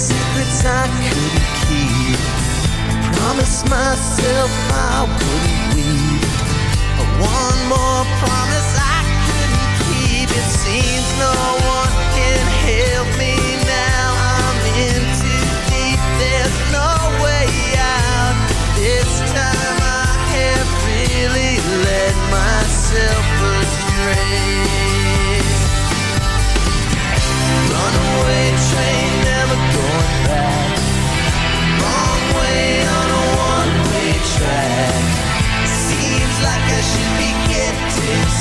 secrets I couldn't keep. I promised myself I wouldn't weep. But one more promise I couldn't keep. It seems no one can help me now. I'm in too deep. There's no way out. This time I have really let myself astray. Run away.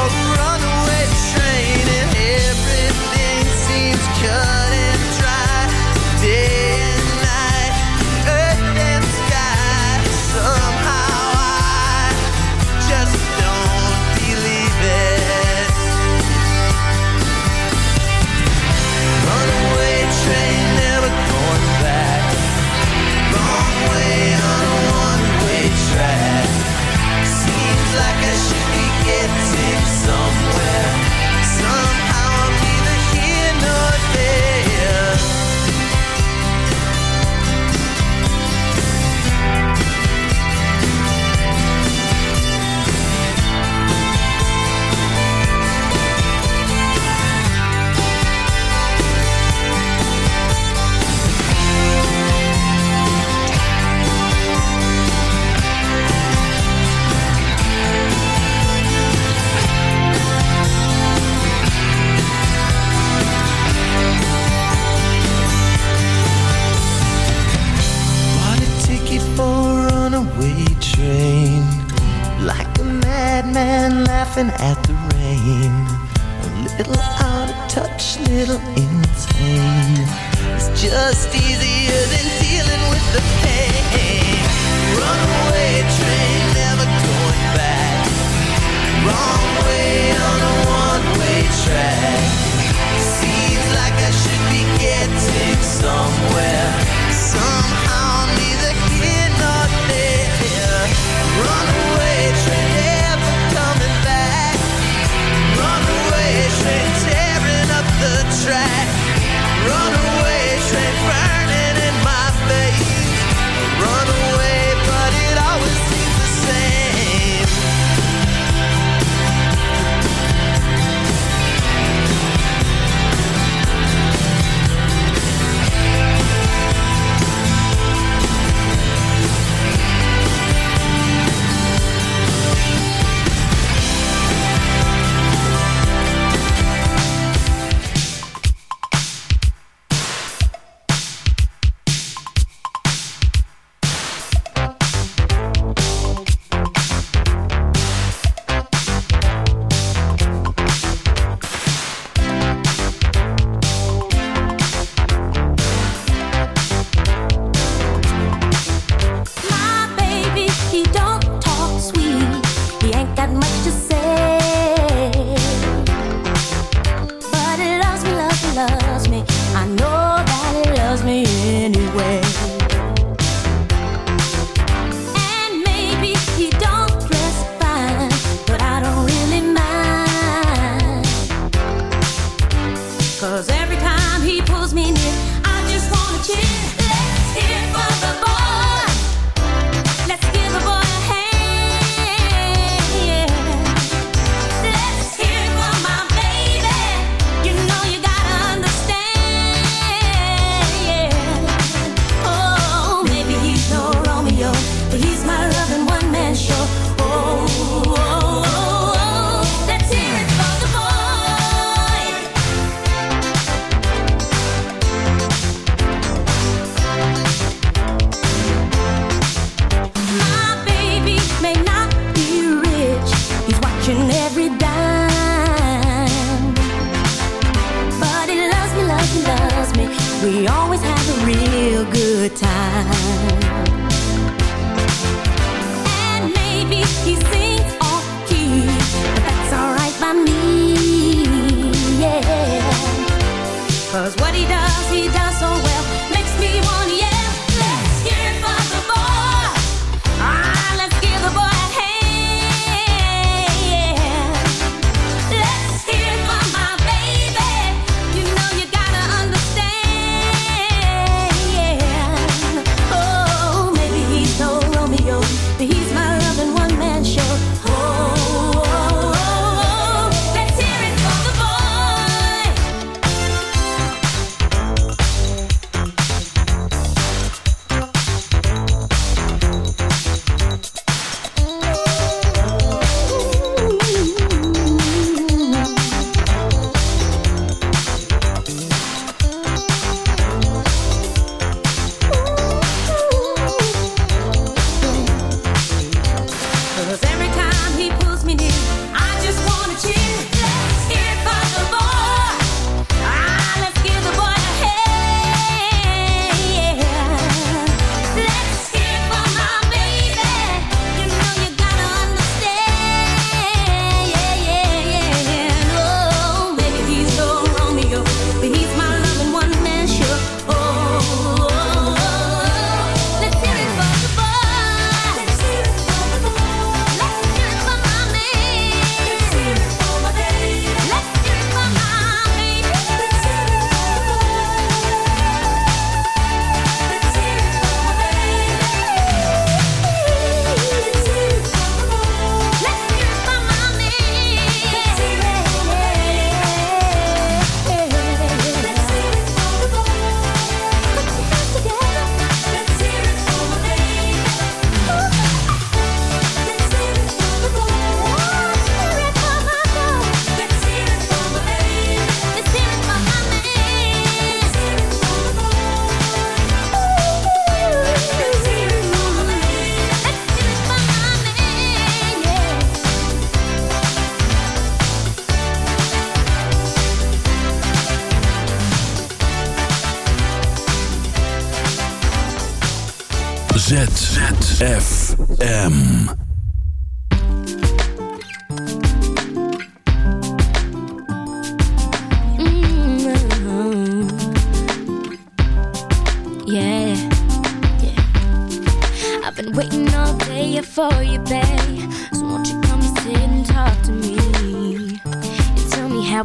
all around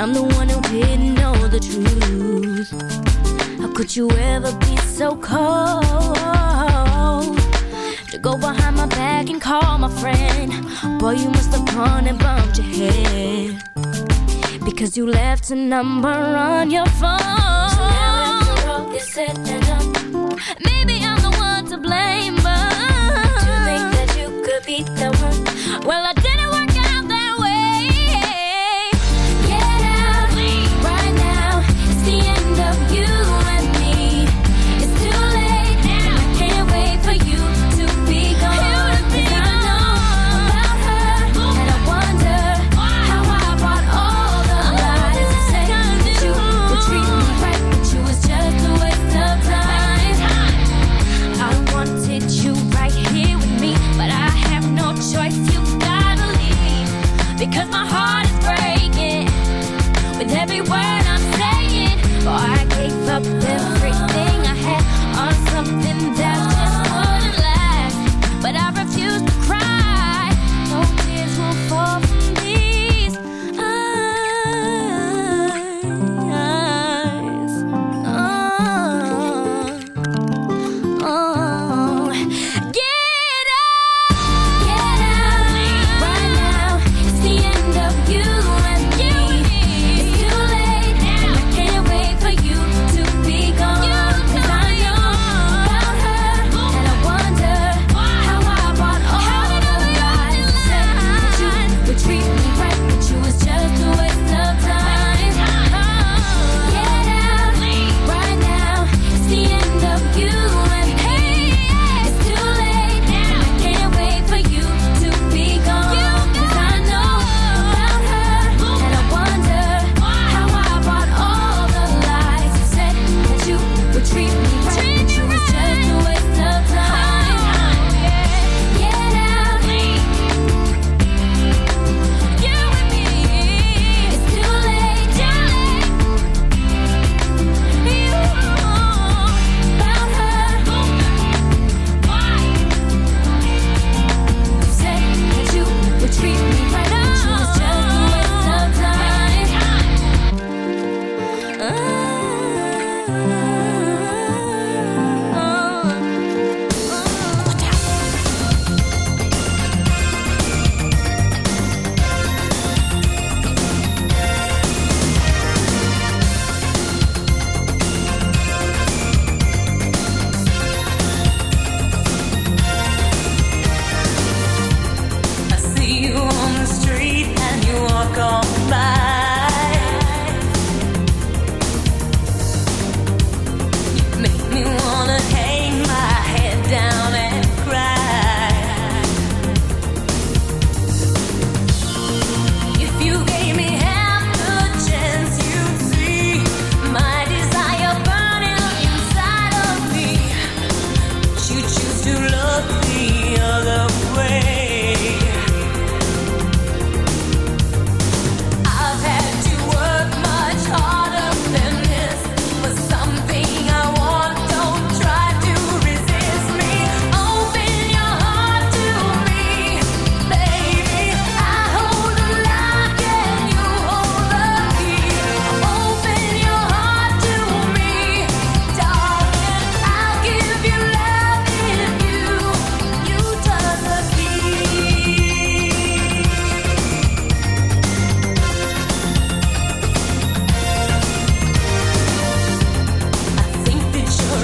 I'm the one who didn't know the truth. How could you ever be so cold to go behind my back and call my friend? Boy, you must have gone and bumped your head because you left a number on your phone.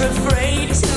afraid to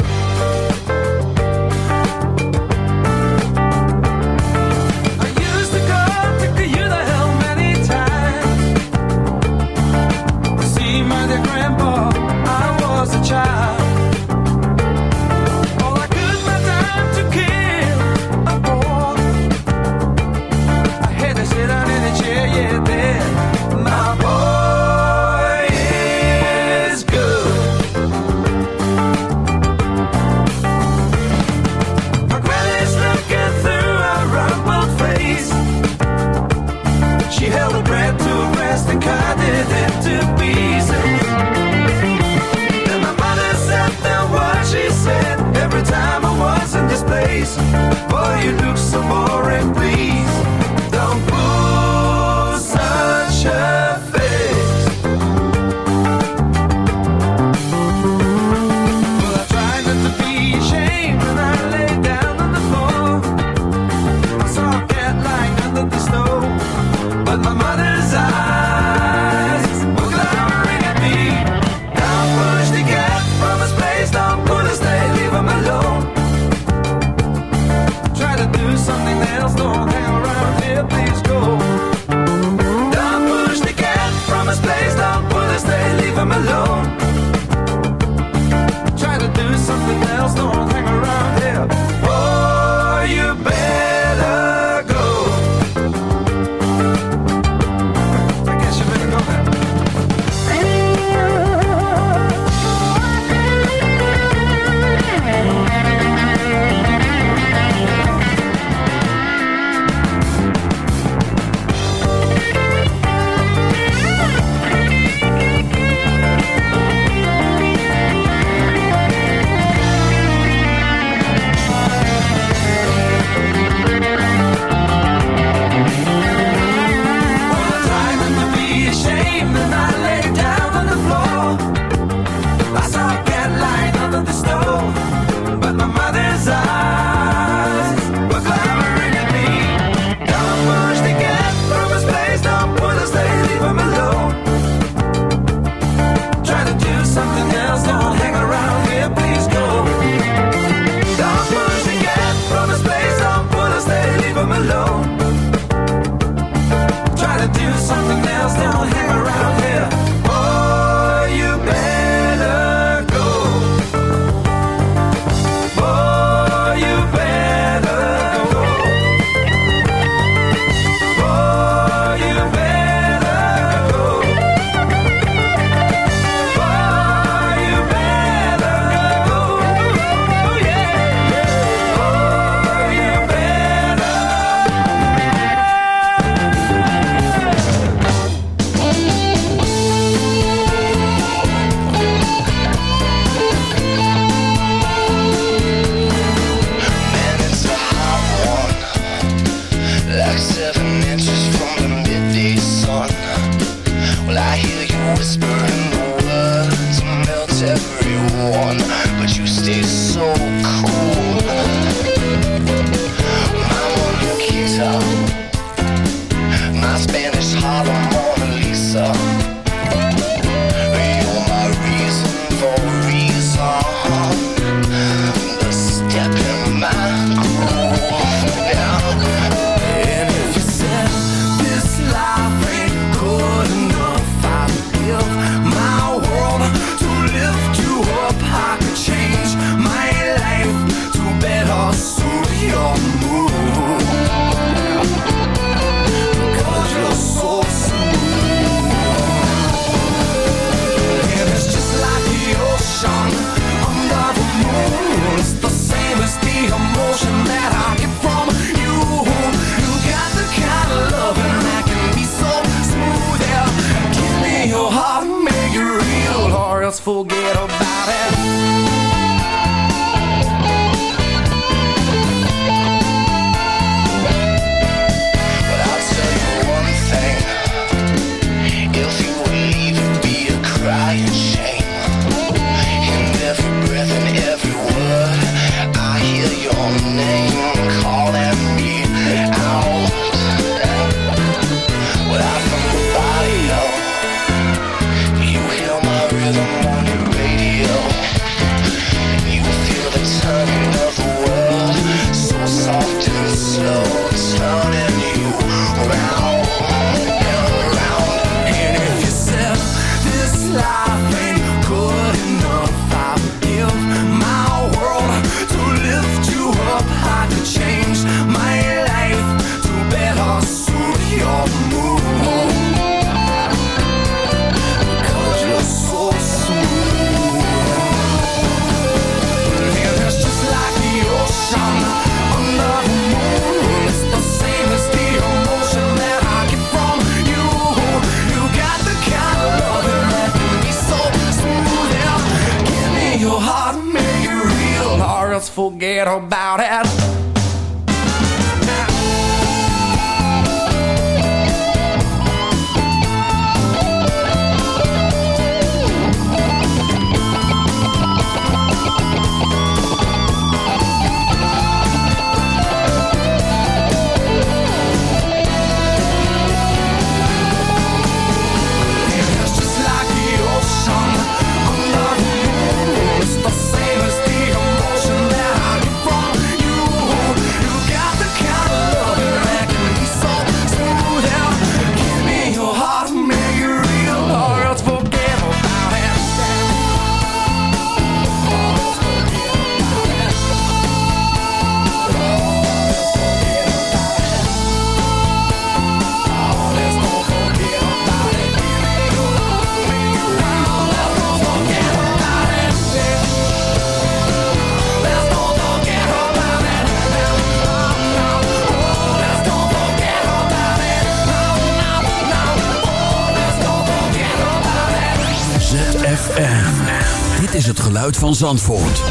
Zandvoort.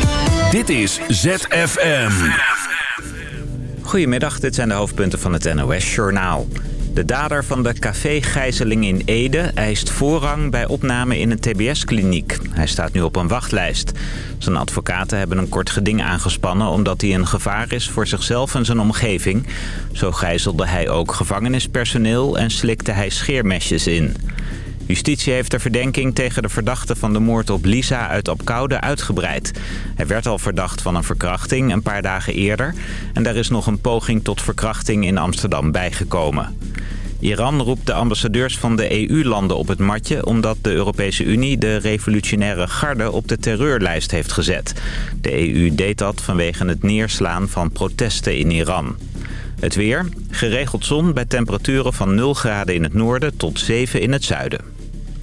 Dit is ZFM. Goedemiddag, dit zijn de hoofdpunten van het NOS-journaal. De dader van de café-gijzeling in Ede eist voorrang bij opname in een tbs-kliniek. Hij staat nu op een wachtlijst. Zijn advocaten hebben een kort geding aangespannen... omdat hij een gevaar is voor zichzelf en zijn omgeving. Zo gijzelde hij ook gevangenispersoneel en slikte hij scheermesjes in. Justitie heeft de verdenking tegen de verdachte van de moord op Lisa uit Opkoude uitgebreid. Hij werd al verdacht van een verkrachting een paar dagen eerder... en daar is nog een poging tot verkrachting in Amsterdam bijgekomen. Iran roept de ambassadeurs van de EU-landen op het matje... omdat de Europese Unie de revolutionaire garde op de terreurlijst heeft gezet. De EU deed dat vanwege het neerslaan van protesten in Iran. Het weer, geregeld zon bij temperaturen van 0 graden in het noorden tot 7 in het zuiden.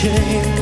change.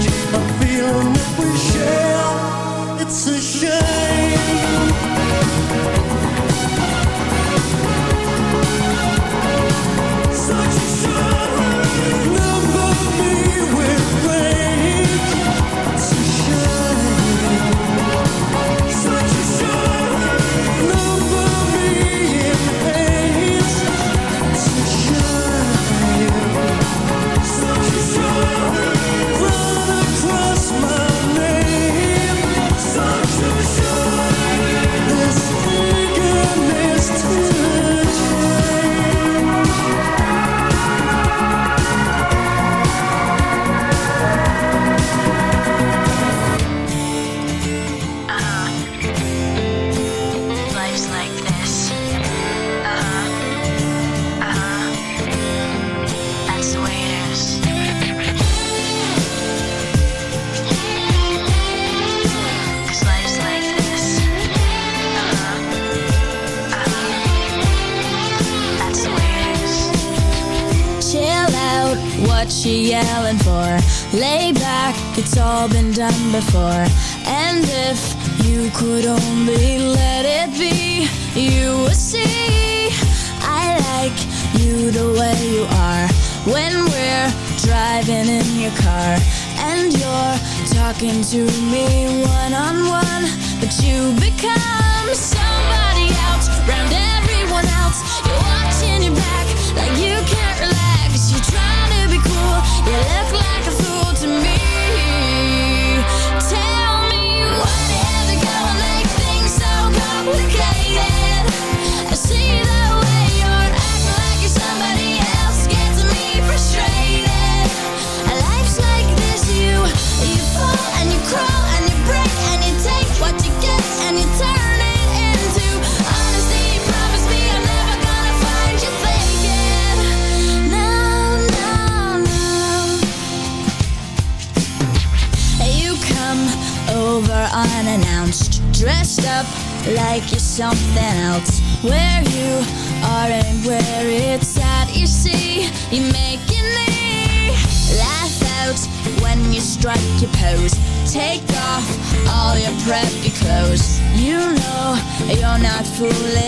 where it's at, you see, you're making me laugh out when you strike your pose. Take off all your preppy clothes. You know you're not fooling.